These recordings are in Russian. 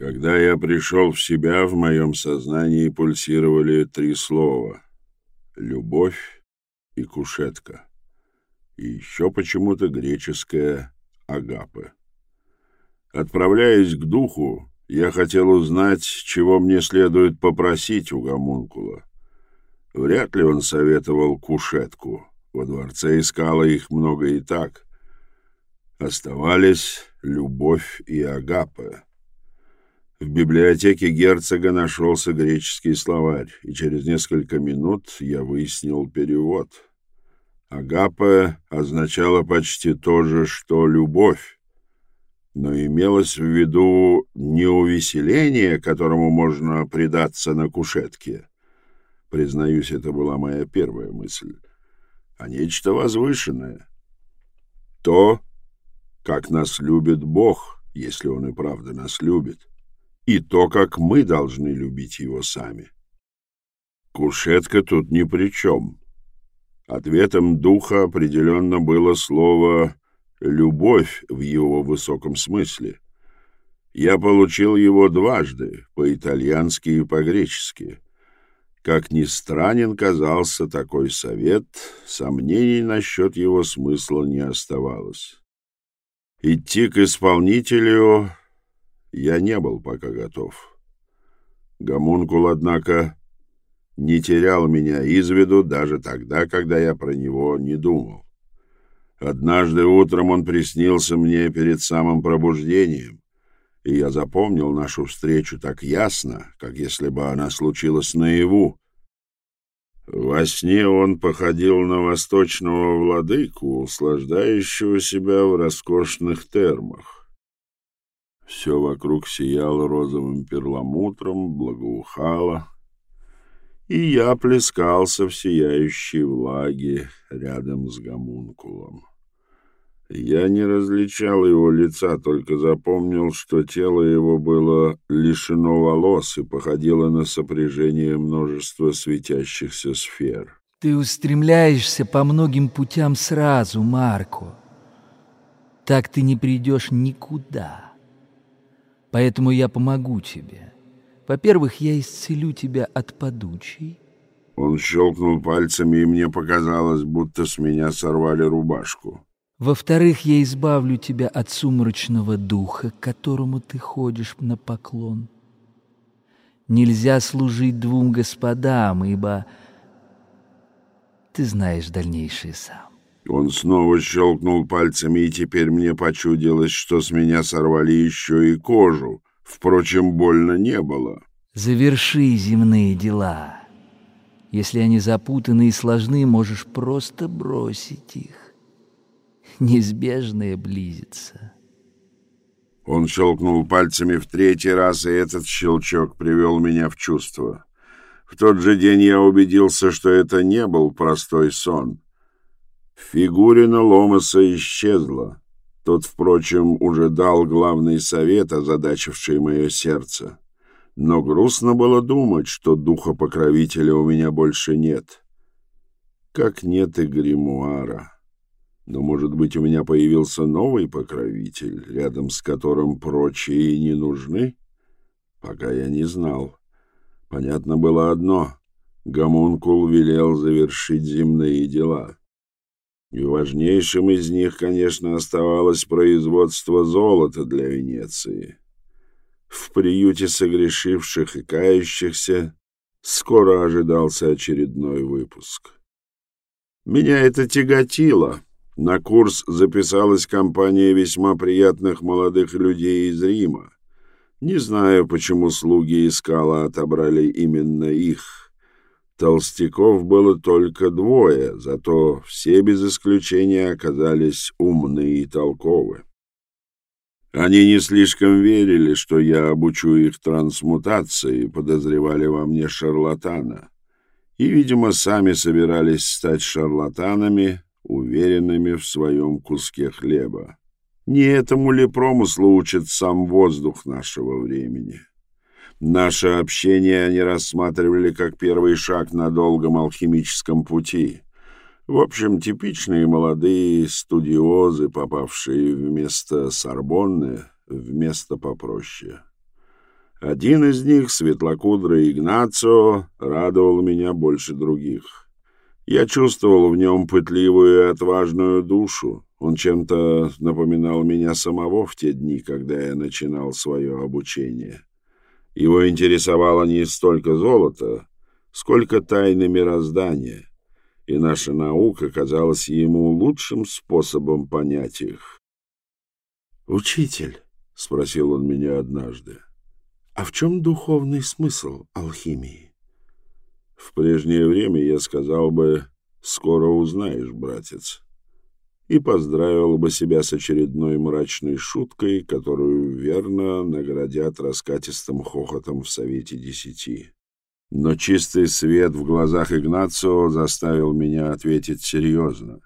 Когда я пришел в себя, в моем сознании пульсировали три слова — любовь и кушетка, и еще почему-то греческое «агапы». Отправляясь к духу, я хотел узнать, чего мне следует попросить у гомункула. Вряд ли он советовал кушетку. Во дворце искало их много и так. Оставались любовь и агапы. В библиотеке герцога нашелся греческий словарь, и через несколько минут я выяснил перевод. Агапа означало почти то же, что любовь, но имелось в виду не увеселение, которому можно предаться на кушетке. Признаюсь, это была моя первая мысль, а нечто возвышенное. То, как нас любит Бог, если Он и правда нас любит и то, как мы должны любить его сами. Кушетка тут ни при чем. Ответом духа определенно было слово «любовь» в его высоком смысле. Я получил его дважды, по-итальянски и по-гречески. Как ни странен казался такой совет, сомнений насчет его смысла не оставалось. Идти к исполнителю я не был пока готов. Гомункул, однако, не терял меня из виду даже тогда, когда я про него не думал. Однажды утром он приснился мне перед самым пробуждением, и я запомнил нашу встречу так ясно, как если бы она случилась наяву. Во сне он походил на восточного владыку, услаждающего себя в роскошных термах. Все вокруг сияло розовым перламутром, благоухало, и я плескался в сияющей влаге рядом с гомункулом. Я не различал его лица, только запомнил, что тело его было лишено волос и походило на сопряжение множества светящихся сфер. Ты устремляешься по многим путям сразу, Марко. Так ты не придешь никуда. Поэтому я помогу тебе. Во-первых, я исцелю тебя от подучей. Он щелкнул пальцами, и мне показалось, будто с меня сорвали рубашку. Во-вторых, я избавлю тебя от сумрачного духа, к которому ты ходишь на поклон. Нельзя служить двум господам, ибо ты знаешь дальнейшее сам. Он снова щелкнул пальцами, и теперь мне почудилось, что с меня сорвали еще и кожу. Впрочем, больно не было. Заверши земные дела. Если они запутаны и сложны, можешь просто бросить их. Неизбежное близится. Он щелкнул пальцами в третий раз, и этот щелчок привел меня в чувство. В тот же день я убедился, что это не был простой сон. Фигурина Ломаса исчезла. Тот, впрочем, уже дал главный совет, озадачивший мое сердце. Но грустно было думать, что духа покровителя у меня больше нет. Как нет и гримуара. Но, может быть, у меня появился новый покровитель, рядом с которым прочие не нужны? Пока я не знал. Понятно было одно — Гомункул велел завершить земные дела. И важнейшим из них, конечно, оставалось производство золота для Венеции. В приюте согрешивших и кающихся скоро ожидался очередной выпуск. Меня это тяготило. На курс записалась компания весьма приятных молодых людей из Рима. Не знаю, почему слуги Искала отобрали именно их. Толстяков было только двое, зато все без исключения оказались умны и толковы. Они не слишком верили, что я обучу их трансмутации, подозревали во мне шарлатана. И, видимо, сами собирались стать шарлатанами, уверенными в своем куске хлеба. Не этому ли промыслу учит сам воздух нашего времени? Наше общение они рассматривали как первый шаг на долгом алхимическом пути. В общем, типичные молодые студиозы, попавшие вместо Сорбонны в место попроще. Один из них, светлокудрый Игнацио, радовал меня больше других. Я чувствовал в нем пытливую и отважную душу. Он чем-то напоминал меня самого в те дни, когда я начинал свое обучение. Его интересовало не столько золото, сколько тайны мироздания, и наша наука казалась ему лучшим способом понять их. «Учитель», — спросил он меня однажды, — «а в чем духовный смысл алхимии?» В прежнее время я сказал бы «скоро узнаешь, братец», и поздравил бы себя с очередной мрачной шуткой, которую верно наградят раскатистым хохотом в Совете Десяти. Но чистый свет в глазах Игнацио заставил меня ответить серьезно.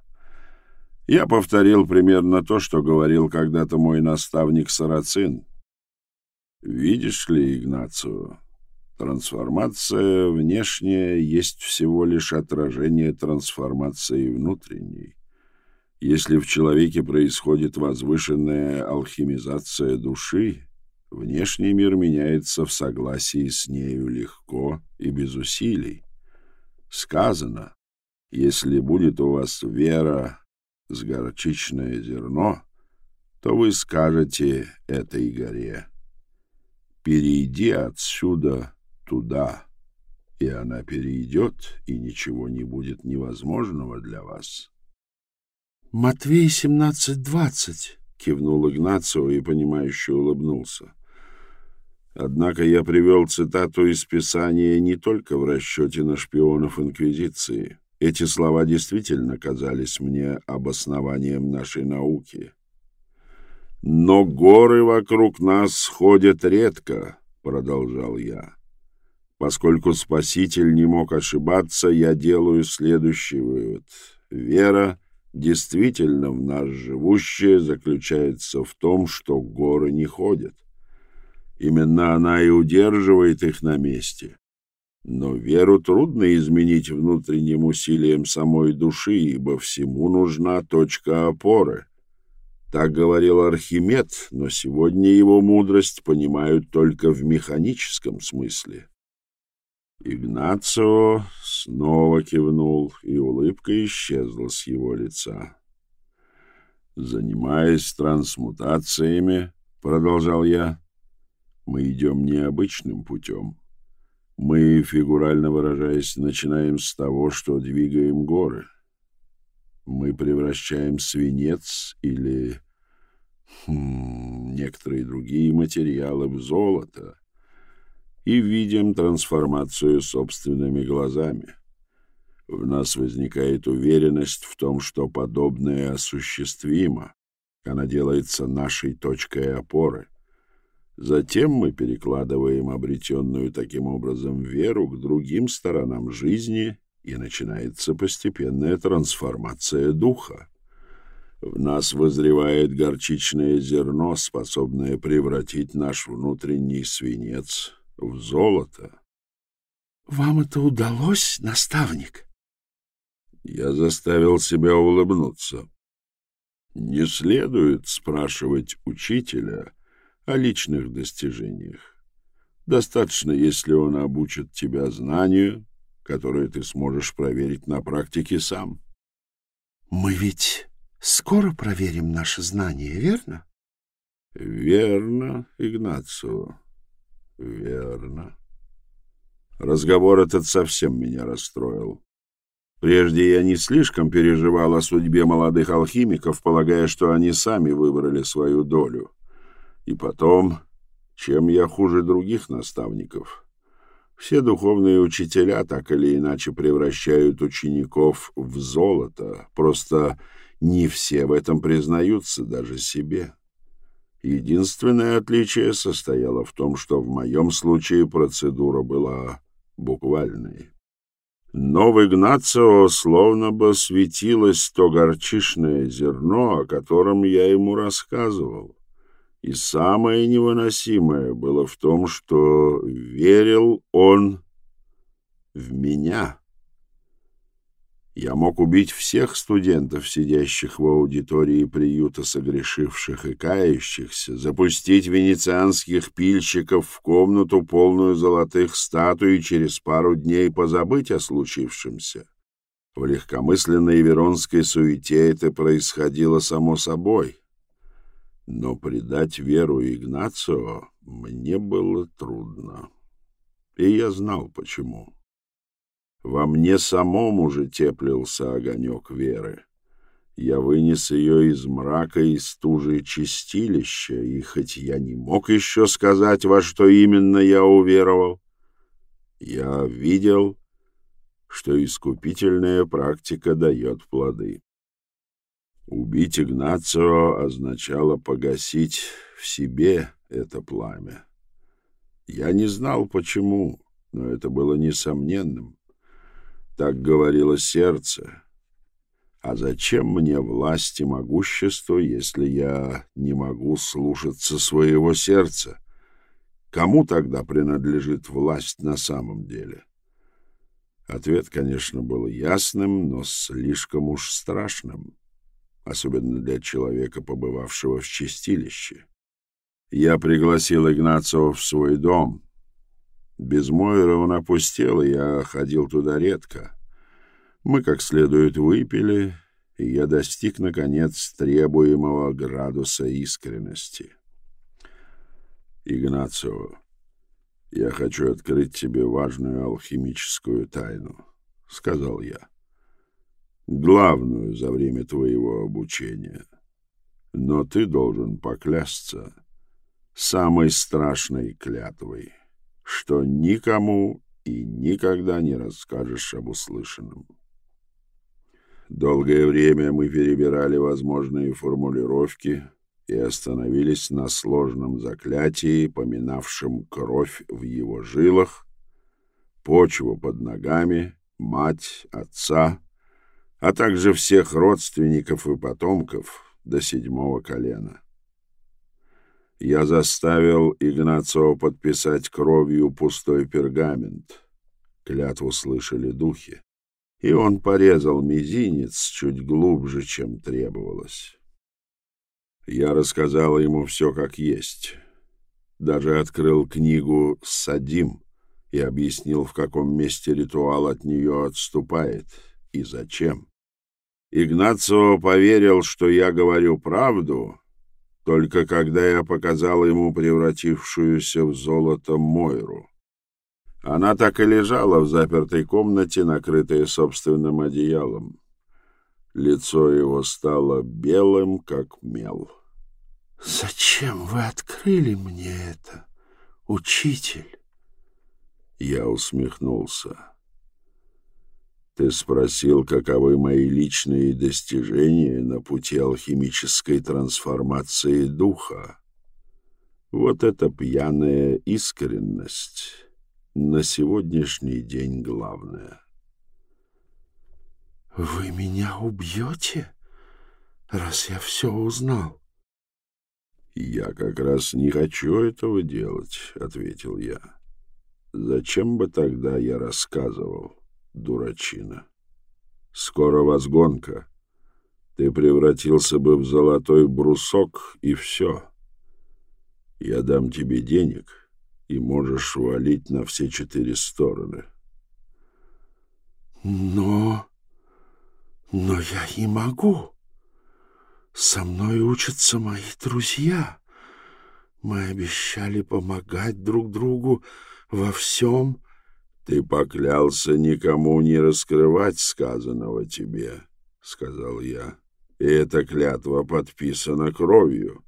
Я повторил примерно то, что говорил когда-то мой наставник Сарацин. Видишь ли, Игнацио, трансформация внешняя есть всего лишь отражение трансформации внутренней. Если в человеке происходит возвышенная алхимизация души, Внешний мир меняется в согласии с нею легко и без усилий. Сказано, если будет у вас вера с горчичное зерно, то вы скажете этой горе, «Перейди отсюда туда», и она перейдет, и ничего не будет невозможного для вас. «Матвей семнадцать двадцать», — кивнул Игнацио и, понимающе улыбнулся. Однако я привел цитату из Писания не только в расчете на шпионов Инквизиции. Эти слова действительно казались мне обоснованием нашей науки. «Но горы вокруг нас сходят редко», — продолжал я. «Поскольку Спаситель не мог ошибаться, я делаю следующий вывод. Вера, действительно в нас живущая, заключается в том, что горы не ходят. Именно она и удерживает их на месте. Но веру трудно изменить внутренним усилием самой души, ибо всему нужна точка опоры. Так говорил Архимед, но сегодня его мудрость понимают только в механическом смысле. Игнацио снова кивнул, и улыбка исчезла с его лица. «Занимаясь трансмутациями, — продолжал я, мы идем необычным путем. Мы, фигурально выражаясь, начинаем с того, что двигаем горы. Мы превращаем свинец или хм, некоторые другие материалы в золото и видим трансформацию собственными глазами. В нас возникает уверенность в том, что подобное осуществимо. Она делается нашей точкой опоры. Затем мы перекладываем обретенную таким образом веру к другим сторонам жизни, и начинается постепенная трансформация духа. В нас вызревает горчичное зерно, способное превратить наш внутренний свинец в золото. — Вам это удалось, наставник? Я заставил себя улыбнуться. Не следует спрашивать учителя — о личных достижениях. Достаточно, если он обучит тебя знанию, которое ты сможешь проверить на практике сам. Мы ведь скоро проверим наши знания, верно? Верно, Игнацио, верно. Разговор этот совсем меня расстроил. Прежде я не слишком переживал о судьбе молодых алхимиков, полагая, что они сами выбрали свою долю. И потом, чем я хуже других наставников? Все духовные учителя так или иначе превращают учеников в золото, просто не все в этом признаются даже себе. Единственное отличие состояло в том, что в моем случае процедура была буквальной. Но в словно бы светилось то горчишное зерно, о котором я ему рассказывал. И самое невыносимое было в том, что верил он в меня. Я мог убить всех студентов, сидящих в аудитории приюта согрешивших и кающихся, запустить венецианских пильщиков в комнату, полную золотых статуй, и через пару дней позабыть о случившемся. В легкомысленной веронской суете это происходило само собой. Но предать веру Игнацио мне было трудно. И я знал, почему. Во мне самом уже теплился огонек веры. Я вынес ее из мрака и стужи чистилища, и хоть я не мог еще сказать, во что именно я уверовал, я видел, что искупительная практика дает плоды. Убить Игнацио означало погасить в себе это пламя. Я не знал, почему, но это было несомненным. Так говорило сердце. А зачем мне власть и могущество, если я не могу слушаться своего сердца? Кому тогда принадлежит власть на самом деле? Ответ, конечно, был ясным, но слишком уж страшным, особенно для человека, побывавшего в чистилище. Я пригласил Игнацио в свой дом, без Мойры он опустел, и я ходил туда редко. Мы как следует выпили, и я достиг, наконец, требуемого градуса искренности. «Игнацио, я хочу открыть тебе важную алхимическую тайну», — сказал я. «Главную за время твоего обучения. Но ты должен поклясться самой страшной клятвой» что никому и никогда не расскажешь об услышанном. Долгое время мы перебирали возможные формулировки и остановились на сложном заклятии, поминавшем кровь в его жилах, почву под ногами, мать, отца, а также всех родственников и потомков до седьмого колена я заставил Игнацио подписать кровью пустой пергамент. Клятву слышали духи, и он порезал мизинец чуть глубже, чем требовалось. Я рассказал ему все как есть. Даже открыл книгу «Садим» и объяснил, в каком месте ритуал от нее отступает и зачем. Игнацио поверил, что я говорю правду, только когда я показал ему превратившуюся в золото Мойру. Она так и лежала в запертой комнате, накрытая собственным одеялом. Лицо его стало белым, как мел. «Зачем вы открыли мне это, учитель?» Я усмехнулся. Ты спросил, каковы мои личные достижения на пути алхимической трансформации духа. Вот это пьяная искренность на сегодняшний день главное. «Вы меня убьете, раз я все узнал?» «Я как раз не хочу этого делать», — ответил я. «Зачем бы тогда я рассказывал?» Дурачина. Скоро возгонка. Ты превратился бы в золотой брусок, и все. Я дам тебе денег, и можешь валить на все четыре стороны. Но... но я не могу. Со мной учатся мои друзья. Мы обещали помогать друг другу во всем, «Ты поклялся никому не раскрывать сказанного тебе», — сказал я. «И эта клятва подписана кровью».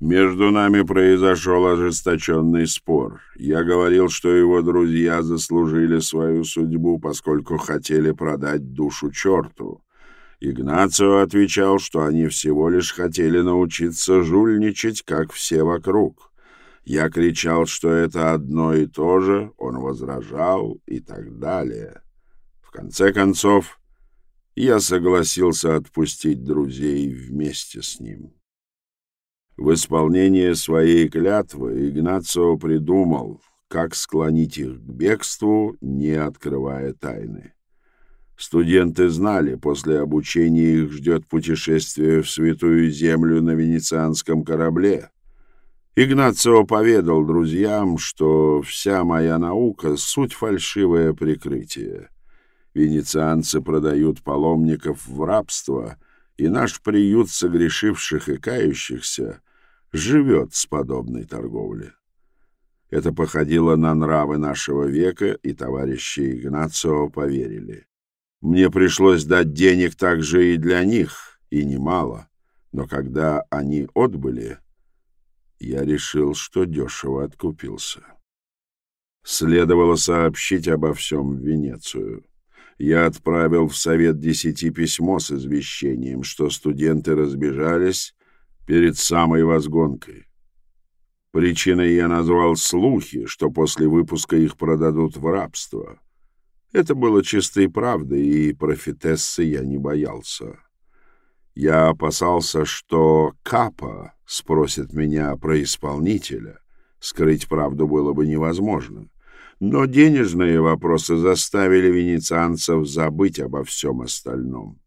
Между нами произошел ожесточенный спор. Я говорил, что его друзья заслужили свою судьбу, поскольку хотели продать душу черту. Игнацио отвечал, что они всего лишь хотели научиться жульничать, как все вокруг. Я кричал, что это одно и то же, он возражал и так далее. В конце концов, я согласился отпустить друзей вместе с ним. В исполнение своей клятвы Игнацио придумал, как склонить их к бегству, не открывая тайны. Студенты знали, после обучения их ждет путешествие в Святую Землю на венецианском корабле. Игнацио поведал друзьям, что вся моя наука — суть фальшивое прикрытие. Венецианцы продают паломников в рабство, и наш приют согрешивших и кающихся живет с подобной торговли. Это походило на нравы нашего века, и товарищи Игнацио поверили. Мне пришлось дать денег также и для них, и немало. Но когда они отбыли, я решил, что дешево откупился. Следовало сообщить обо всем в Венецию. Я отправил в Совет Десяти письмо с извещением, что студенты разбежались перед самой возгонкой. Причиной я назвал слухи, что после выпуска их продадут в рабство. Это было чистой правдой, и профитессы я не боялся. Я опасался, что Капа спросит меня про исполнителя. Скрыть правду было бы невозможно. Но денежные вопросы заставили венецианцев забыть обо всем остальном.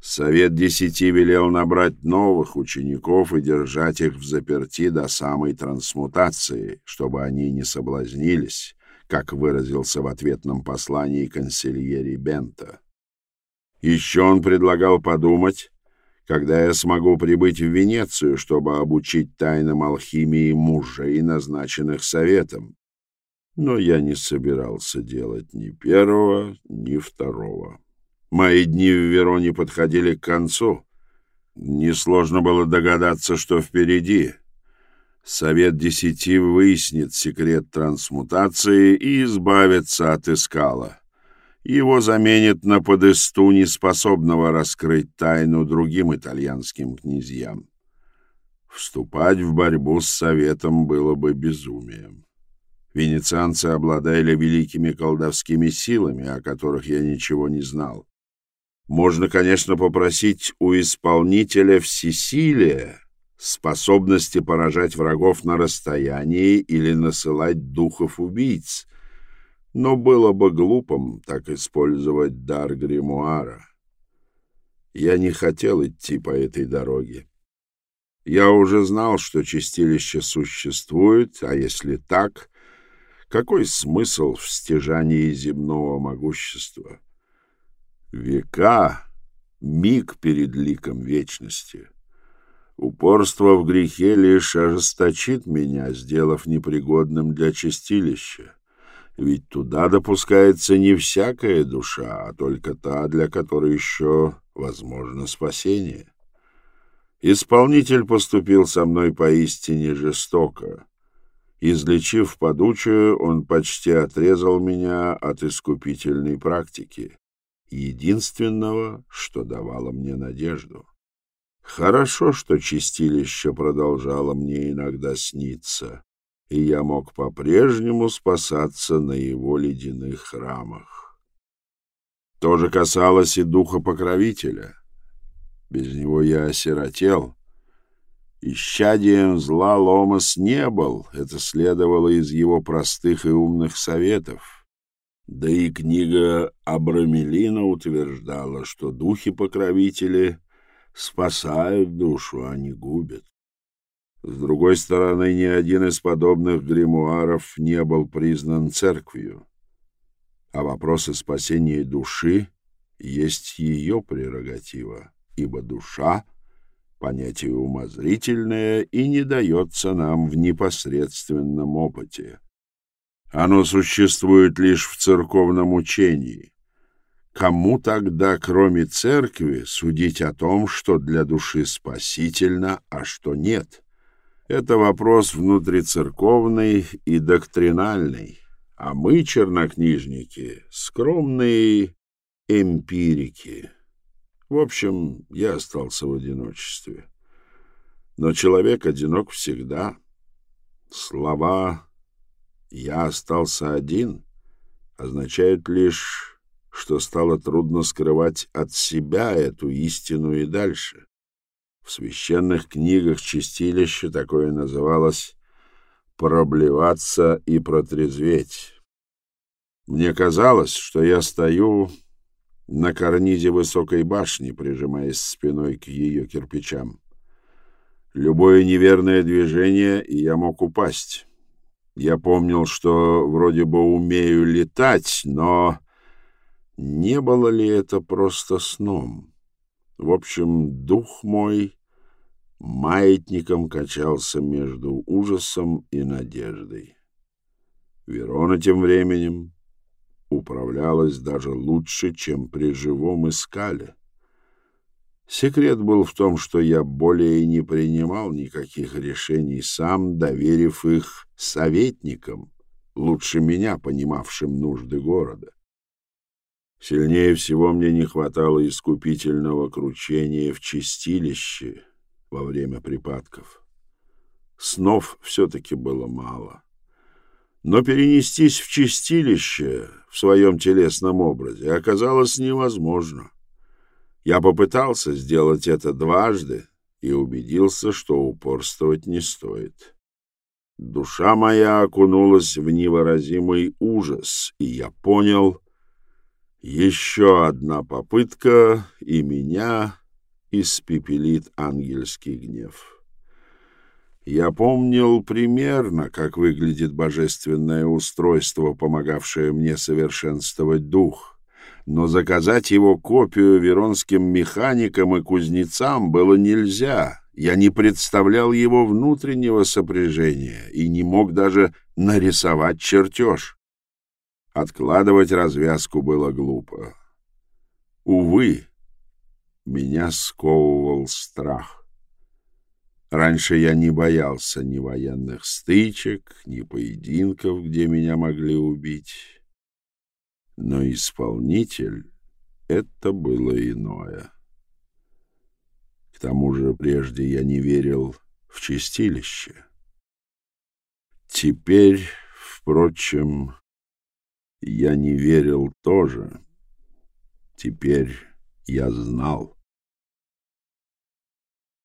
Совет Десяти велел набрать новых учеников и держать их в заперти до самой трансмутации, чтобы они не соблазнились, как выразился в ответном послании консильери Бента. Еще он предлагал подумать, когда я смогу прибыть в Венецию, чтобы обучить тайнам алхимии мужей, назначенных советом. Но я не собирался делать ни первого, ни второго. Мои дни в Вероне подходили к концу. Несложно было догадаться, что впереди — Совет Десяти выяснит секрет трансмутации и избавится от искала. Его заменит на подесту, неспособного раскрыть тайну другим итальянским князьям. Вступать в борьбу с Советом было бы безумием. Венецианцы обладали великими колдовскими силами, о которых я ничего не знал. Можно, конечно, попросить у исполнителя всесилия, способности поражать врагов на расстоянии или насылать духов-убийц, но было бы глупым так использовать дар гримуара. Я не хотел идти по этой дороге. Я уже знал, что чистилище существует, а если так, какой смысл в стяжании земного могущества? Века — миг перед ликом вечности — Упорство в грехе лишь ожесточит меня, сделав непригодным для чистилища. Ведь туда допускается не всякая душа, а только та, для которой еще возможно спасение. Исполнитель поступил со мной поистине жестоко. Излечив подучую, он почти отрезал меня от искупительной практики, единственного, что давало мне надежду. Хорошо, что чистилище продолжало мне иногда сниться, и я мог по-прежнему спасаться на его ледяных храмах. То же касалось и духа покровителя. Без него я осиротел. Исчадием зла Ломас не был, это следовало из его простых и умных советов. Да и книга Абрамелина утверждала, что духи-покровители спасают душу, а не губят. Другой стороны, ни один из подобных гримуаров не был признан церковью, а вопросы спасения души есть ее прерогатива, ибо душа — понятие умозрительное и не дается нам в непосредственном опыте. Оно существует лишь в церковном учении, Кому тогда, кроме церкви, судить о том, что для души спасительно, а что нет? Это вопрос внутрицерковный и доктринальный, а мы, чернокнижники, скромные эмпирики. В общем, я остался в одиночестве. Но человек одинок всегда. Слова «я остался один» означают лишь что стало трудно скрывать от себя эту истину и дальше. В священных книгах чистилища такое называлось «проблеваться и протрезветь». Мне казалось, что я стою на карнизе высокой башни, прижимаясь спиной к ее кирпичам. Любое неверное движение, и я мог упасть. Я помнил, что вроде бы умею летать, но не было ли это просто сном? В общем, дух мой маятником качался между ужасом и надеждой. Верона тем временем управлялась даже лучше, чем при живом искале. Секрет был в том, что я более не принимал никаких решений сам, доверив их советникам, лучше меня понимавшим нужды города. Сильнее всего мне не хватало искупительного кручения в чистилище во время припадков. Снов все-таки было мало. Но перенестись в чистилище в своем телесном образе оказалось невозможно. Я попытался сделать это дважды и убедился, что упорствовать не стоит. Душа моя окунулась в невыразимый ужас, и я понял, еще одна попытка, и меня испепелит ангельский гнев. Я помнил примерно, как выглядит божественное устройство, помогавшее мне совершенствовать дух — но заказать его копию веронским механикам и кузнецам было нельзя. Я не представлял его внутреннего сопряжения и не мог даже нарисовать чертеж. Откладывать развязку было глупо. Увы, меня сковывал страх. Раньше я не боялся ни военных стычек, ни поединков, где меня могли убить но исполнитель — это было иное. К тому же прежде я не верил в чистилище. Теперь, впрочем, я не верил тоже. Теперь я знал.